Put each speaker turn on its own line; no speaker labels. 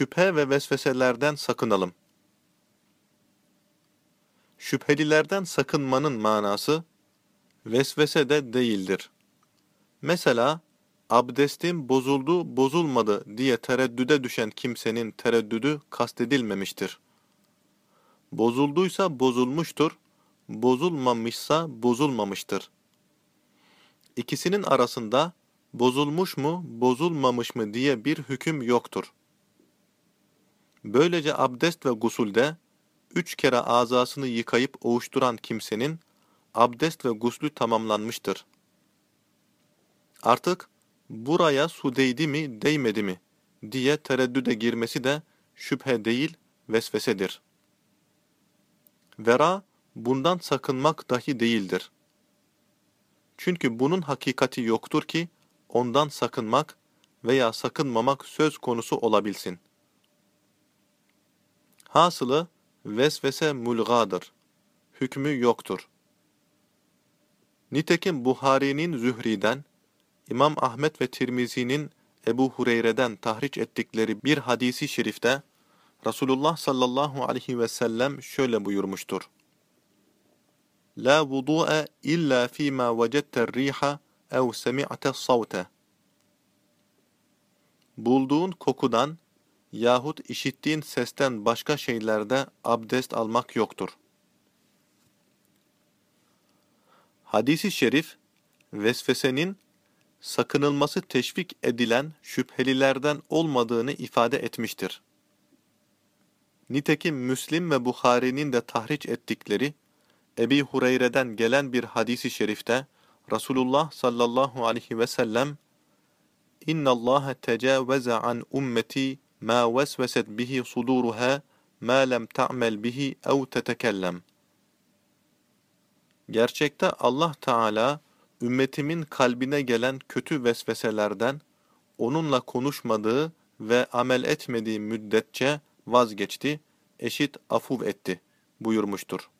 Şüphe ve vesveselerden sakınalım. Şüphelilerden sakınmanın manası, vesvese de değildir. Mesela, abdestim bozuldu, bozulmadı diye tereddüde düşen kimsenin tereddüdü kastedilmemiştir. Bozulduysa bozulmuştur, bozulmamışsa bozulmamıştır. İkisinin arasında bozulmuş mu, bozulmamış mı diye bir hüküm yoktur. Böylece abdest ve gusulde üç kere azasını yıkayıp ovuşturan kimsenin abdest ve guslü tamamlanmıştır. Artık buraya su değdi mi, değmedi mi diye tereddüde girmesi de şüphe değil, vesvesedir. Vera, bundan sakınmak dahi değildir. Çünkü bunun hakikati yoktur ki, ondan sakınmak veya sakınmamak söz konusu olabilsin. Hasılı, vesvese mulgadır. Hükmü yoktur. Nitekim Buhari'nin Zühri'den, İmam Ahmet ve Tirmizi'nin Ebu Hureyre'den tahriç ettikleri bir hadisi şerifte, Resulullah sallallahu aleyhi ve sellem şöyle buyurmuştur. La vudu'a illa fîmâ vecette'r riha ev semi'te savte. Bulduğun kokudan yahut işittiğin sesten başka şeylerde abdest almak yoktur. Hadisi şerif, vesvesenin sakınılması teşvik edilen şüphelilerden olmadığını ifade etmiştir. Nitekim Müslim ve Bukhari'nin de tahriç ettikleri Ebi Hureyre'den gelen bir hadisi şerifte Resulullah sallallahu aleyhi ve sellem İnna Allah tecavveze an ummeti ma vesveset bihi suduruha ma lem ta'mel bihi ev tetekellem. Gerçekte Allah Teala ümmetimin kalbine gelen kötü vesveselerden onunla konuşmadığı ve amel etmediği müddetçe vazgeçti, eşit afuv etti buyurmuştur.